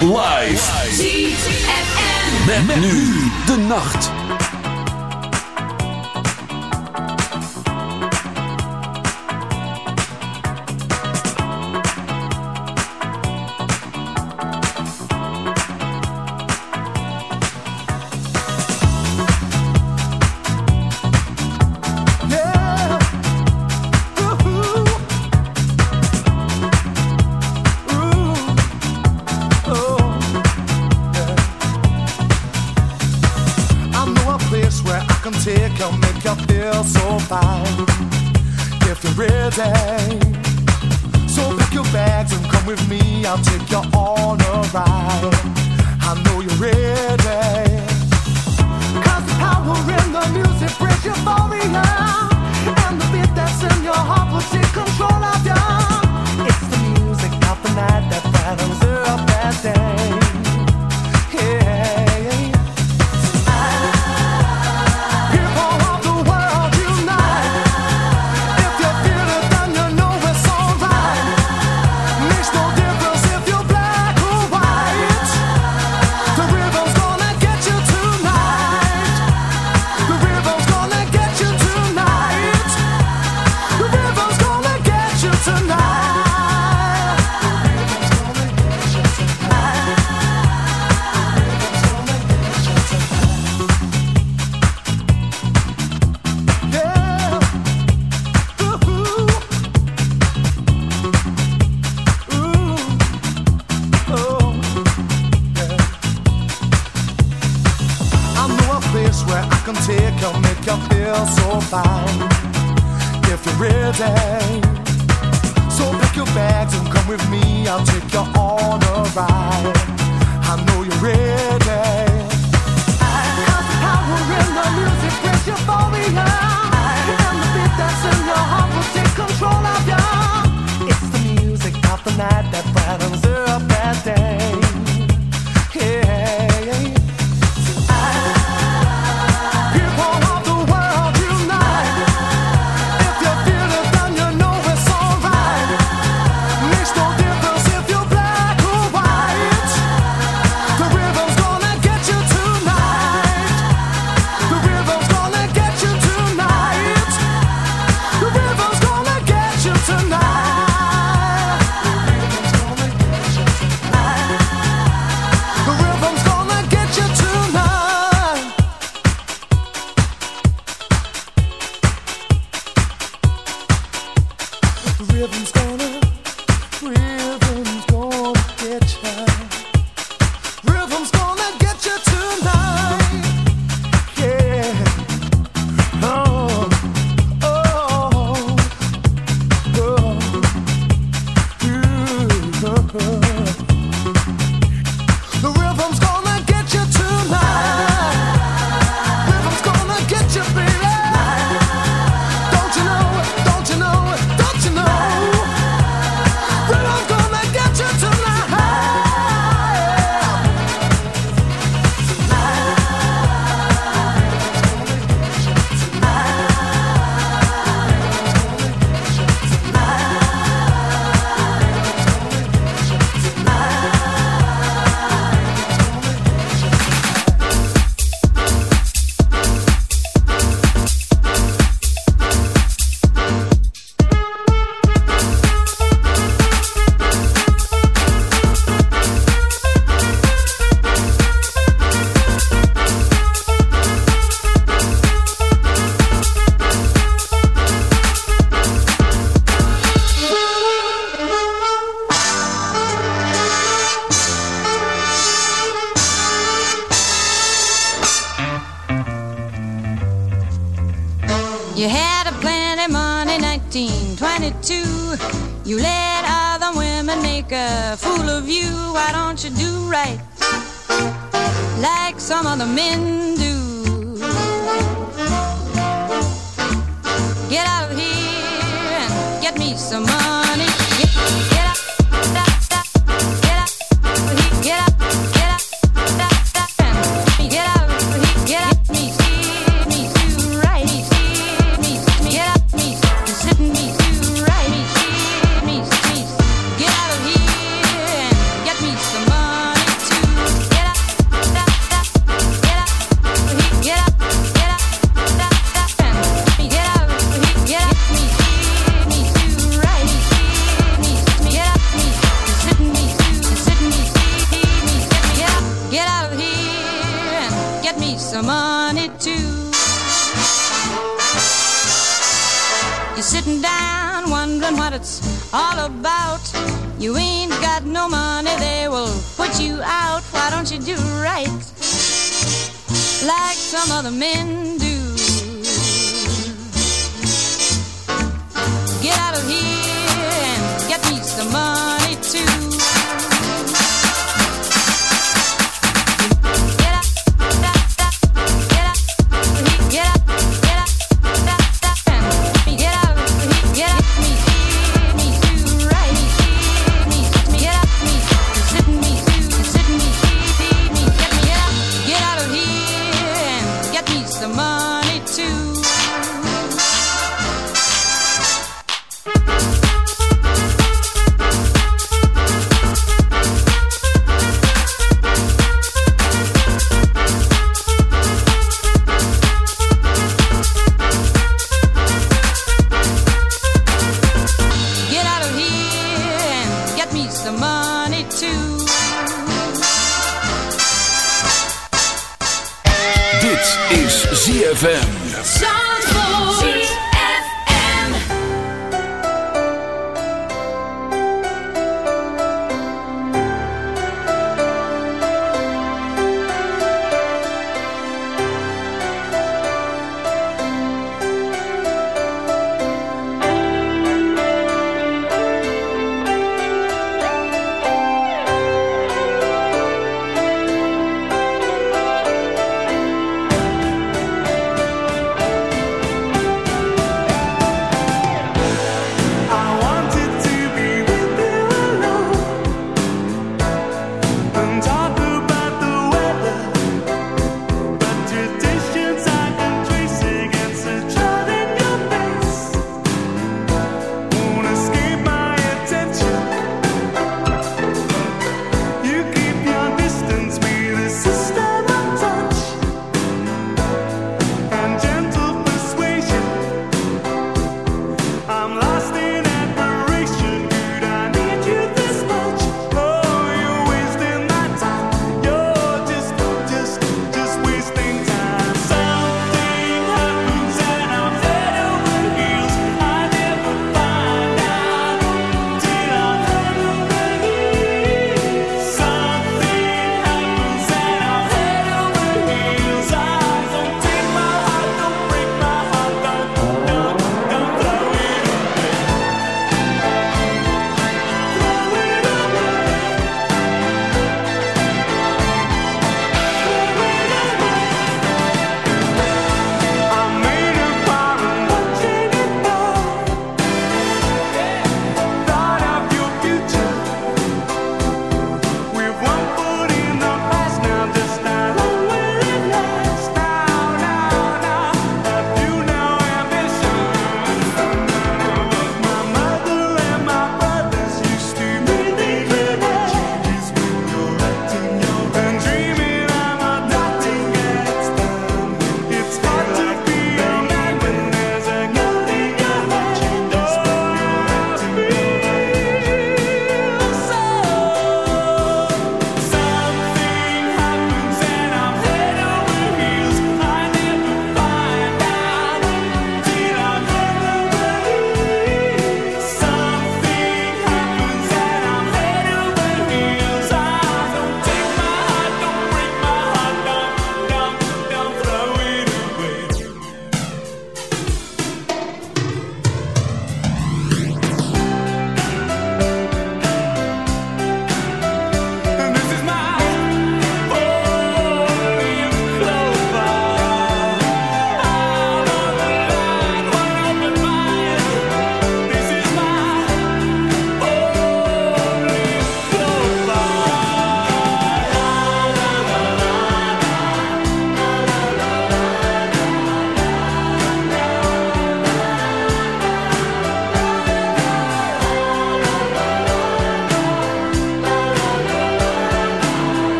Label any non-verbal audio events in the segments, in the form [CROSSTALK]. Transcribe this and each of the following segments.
Live. Met, met nu de nacht. real day. So pick your bags and come with me. I'll take you on a ride. I know you're ready. I power in the music euphoria. I am the beat that's in your heart will take control of. It's the music of the night that.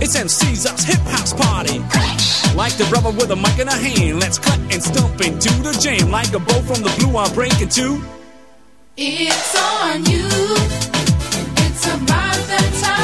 it's MC's hip house party. Like the rubber with a mic in a hand, let's cut and stomp into the jam. Like a bow from the blue, I'm breaking two. It's on you. It's about that time.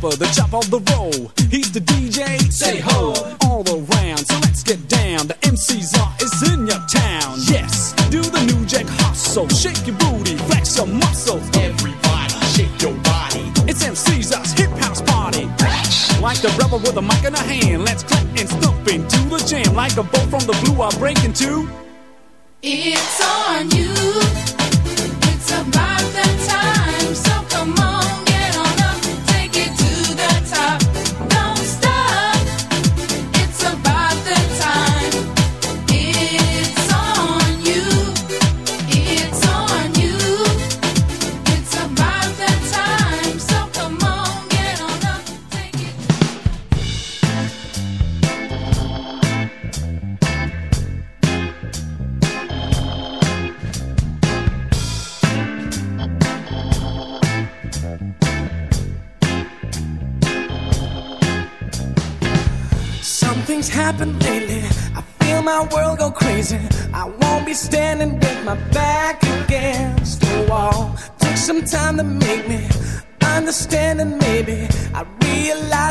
I'm the chop of the roll.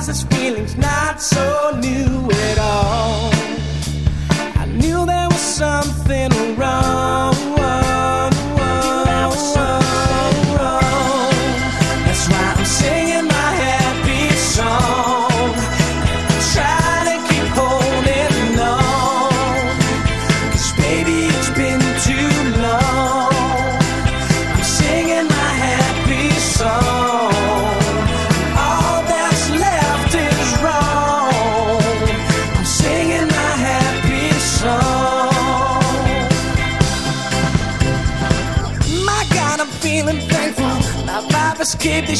This feeling's not so new at all. I knew there was something wrong.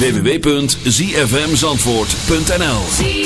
www.zfmzandvoort.nl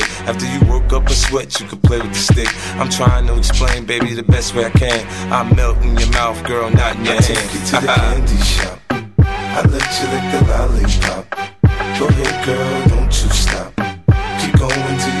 After you work up a sweat, you can play with the stick. I'm trying to explain, baby, the best way I can. I melt in your mouth, girl, not in your I hand. take you to the [LAUGHS] candy shop. I let you lick the lollipop. Go ahead, girl, don't you stop. Keep going till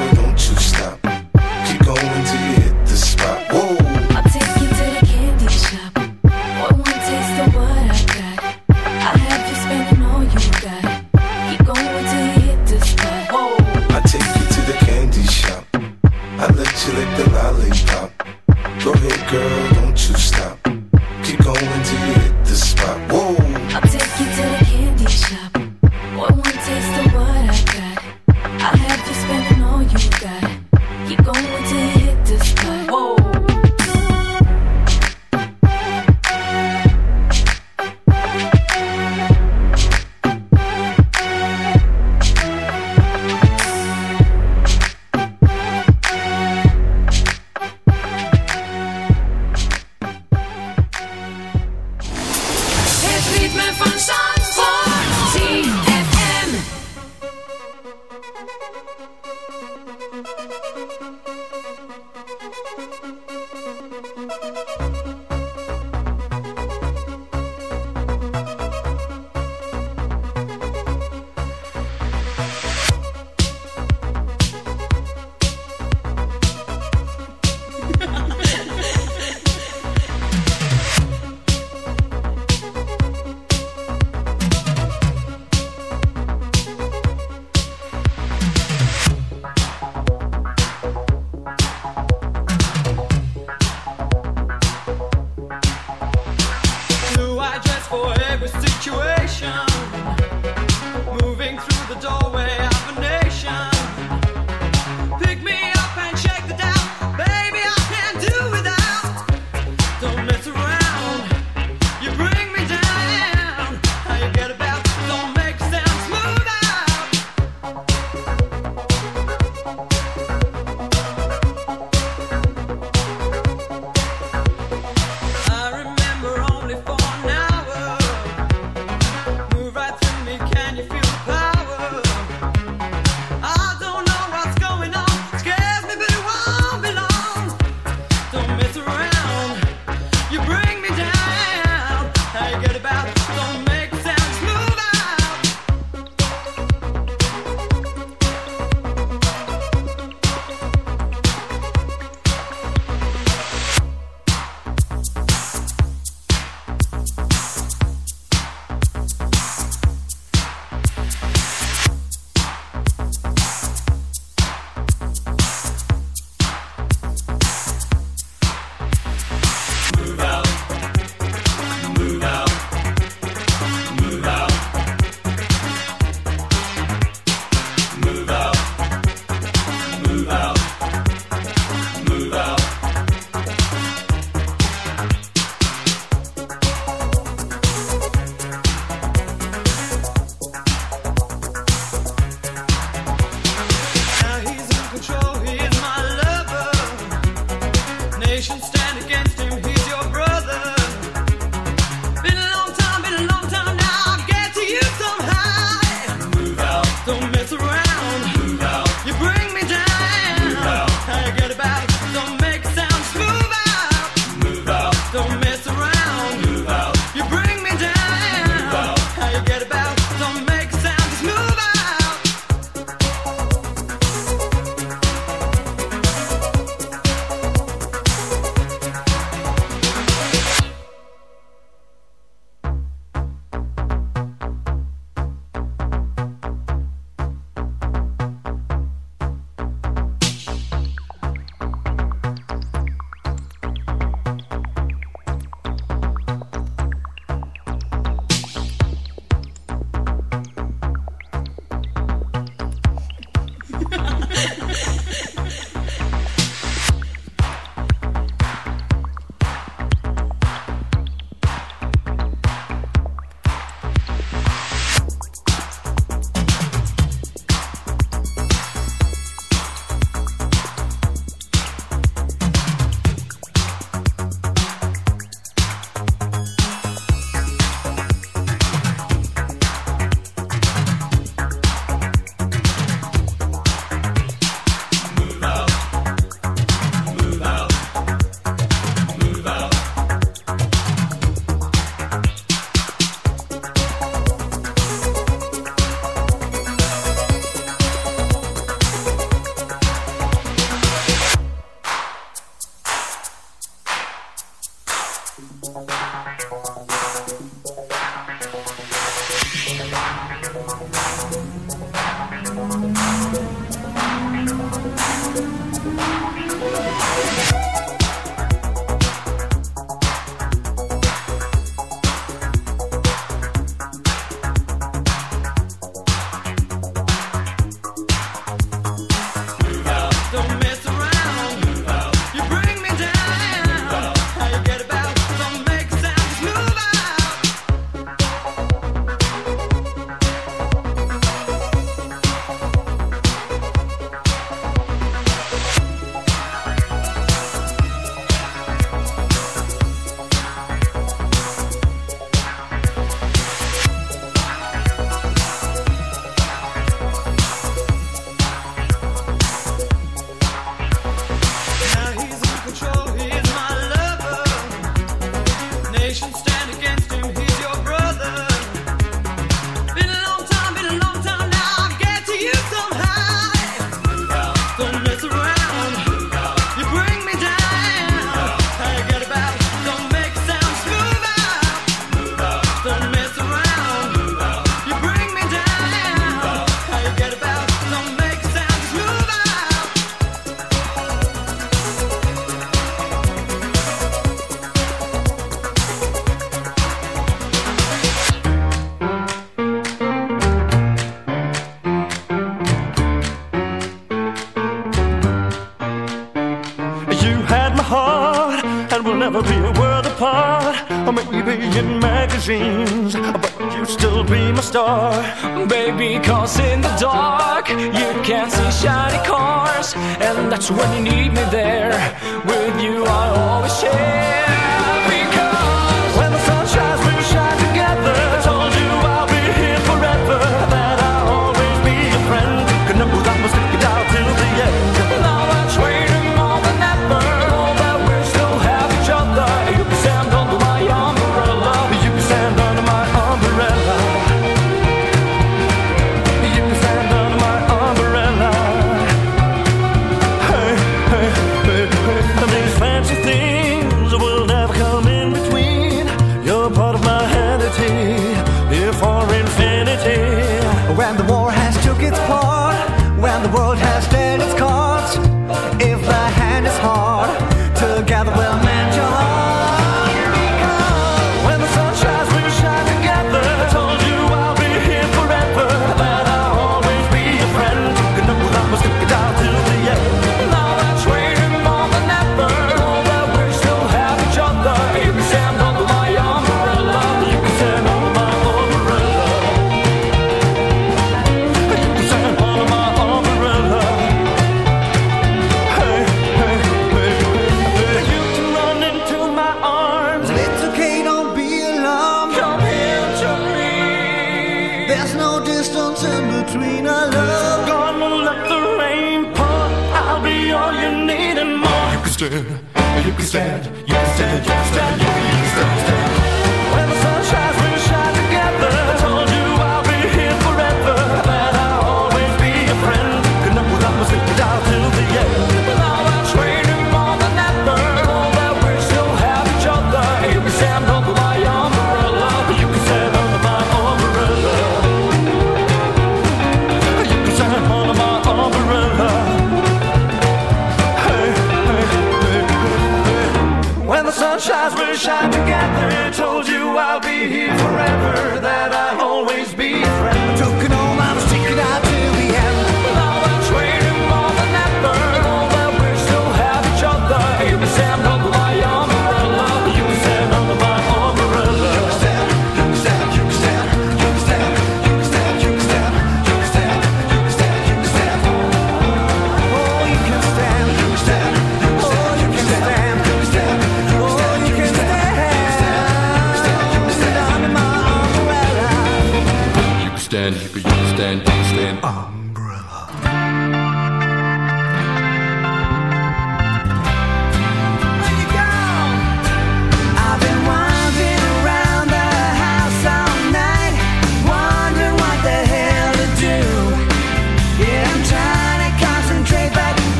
dark, you can't see shiny cars, and that's when you need.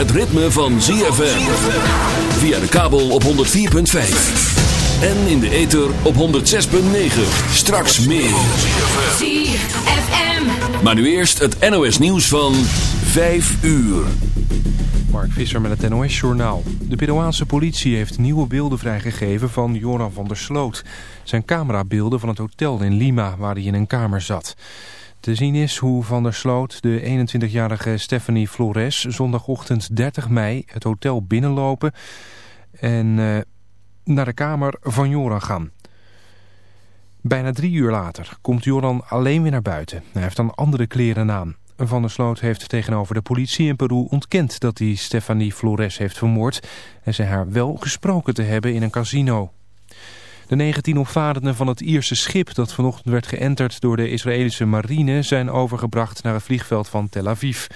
Het ritme van ZFM. Via de kabel op 104.5. En in de ether op 106.9. Straks meer. ZFM. Maar nu eerst het NOS nieuws van 5 uur. Mark Visser met het NOS-journaal. De Peruaanse politie heeft nieuwe beelden vrijgegeven van Joran van der Sloot. Zijn camerabeelden van het hotel in Lima waar hij in een kamer zat. Te zien is hoe Van der Sloot de 21-jarige Stephanie Flores zondagochtend 30 mei het hotel binnenlopen en eh, naar de kamer van Joran gaan. Bijna drie uur later komt Joran alleen weer naar buiten. Hij heeft dan andere kleren aan. Van der Sloot heeft tegenover de politie in Peru ontkend dat hij Stephanie Flores heeft vermoord en zei haar wel gesproken te hebben in een casino. De 19 opvarenden van het Ierse schip dat vanochtend werd geënterd door de Israëlische marine zijn overgebracht naar het vliegveld van Tel Aviv.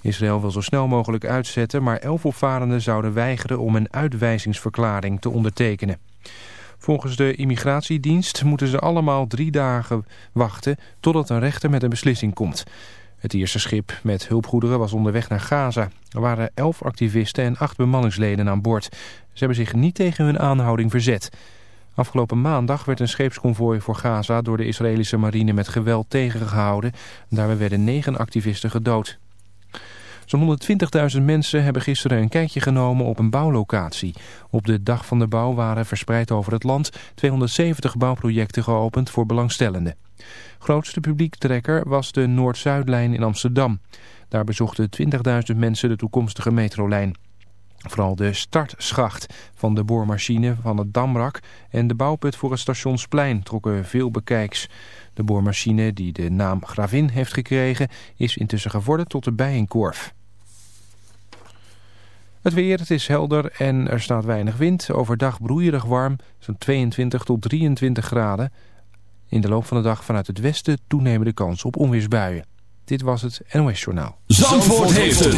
Israël wil zo snel mogelijk uitzetten, maar 11 opvarenden zouden weigeren om een uitwijzingsverklaring te ondertekenen. Volgens de immigratiedienst moeten ze allemaal drie dagen wachten totdat een rechter met een beslissing komt. Het Ierse schip met hulpgoederen was onderweg naar Gaza. Er waren elf activisten en acht bemanningsleden aan boord. Ze hebben zich niet tegen hun aanhouding verzet. Afgelopen maandag werd een scheepsconvooi voor Gaza door de Israëlische marine met geweld tegengehouden. Daarbij werden negen activisten gedood. Zo'n 120.000 mensen hebben gisteren een kijkje genomen op een bouwlocatie. Op de dag van de bouw waren verspreid over het land 270 bouwprojecten geopend voor belangstellenden. Grootste publiektrekker was de Noord-Zuidlijn in Amsterdam. Daar bezochten 20.000 mensen de toekomstige metrolijn. Vooral de startschacht van de boormachine van het Damrak en de bouwput voor het stationsplein trokken veel bekijks. De boormachine die de naam Gravin heeft gekregen is intussen geworden tot de bijenkorf. Het weer, het is helder en er staat weinig wind. Overdag broeierig warm, zo'n 22 tot 23 graden. In de loop van de dag vanuit het westen toenemende kans op onweersbuien. Dit was het NOS Journaal. Zandvoort heeft het.